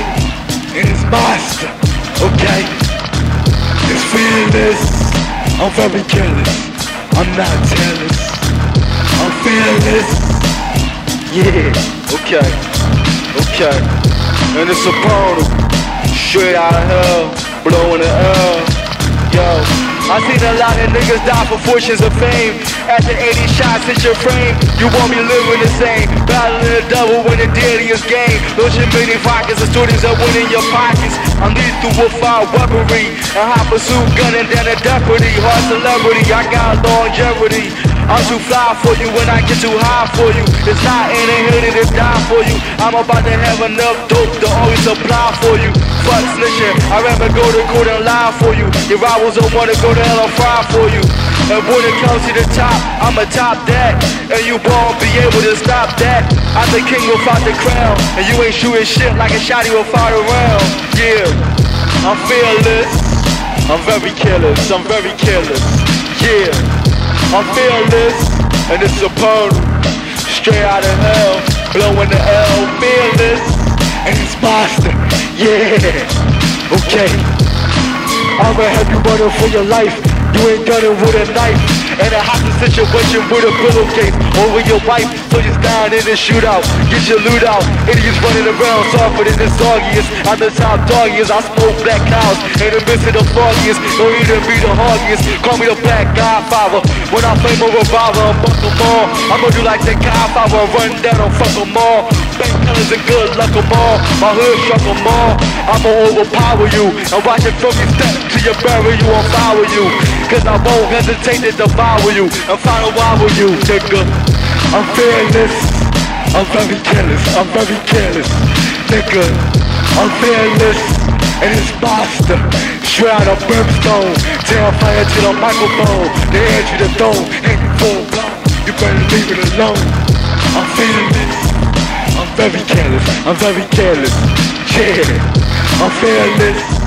And it's monster. Okay, it's fearless. I'm very careless. I'm not jealous. I'm fearless. Yeah, okay, okay. And it's a portal. Straight out of hell, blowing the air. Yo, I seen a lot of niggas die for fortunes of fame. After 80 shots hit your frame, you won't be living the same. Battling the devil when the deadliest game. Launching many rockets and stories that win in your pockets. I'm lethal with fire weaponry. A hot pursuit gunning down a deputy. Hard celebrity, I got longevity. I'm too fly for you when I get too high for you. It's not in the hood, to die for you. I'm about to have enough dope to always supply for you. Fuck snitching, I'd rather go to court and lie for you. Your rivals don't wanna go to hell and fry for you. And when it comes to the top, I'ma top that. And you won't be able to stop that. I'm the king without the crown. And you ain't shooting shit like a shotty without a round. Yeah, I'm fearless. I'm very careless, I'm very careless. Yeah, I'm fearless. And it's a portal. Straight out of hell, blowing the L, fearless. And it's monster. Yeah, okay. I'ma have you running for your life. You ain't gunning with a knife. And a hostage situation with a pillowcase over your wife. So you're down in the shootout. Get your loot out. Idiots running around softer than the soggiest. I'm the top doggiest. I smoke black cows in the midst of the foggiest. Don't even be the hoggiest. Call me the black godfather. When I flame a revolver, I'm fuck them all. I'ma do like the godfather. Run down and fuck them all. Bank killers and good luck them all. My hood struck them all. I'ma overpower you. And watch your step to your bury you and follow you. Cause I won't hesitate to devour you and final wobble you, nigga. I'm fearless. I'm very careless. I'm very careless, nigga. I'm fearless. And it's monster. Out of brimstone. Fire to the microphone. The edge of the dome. Ain't full blown. You better leave it alone. I'm fearless. I'm very careless. I'm very careless. Yeah. I'm fearless.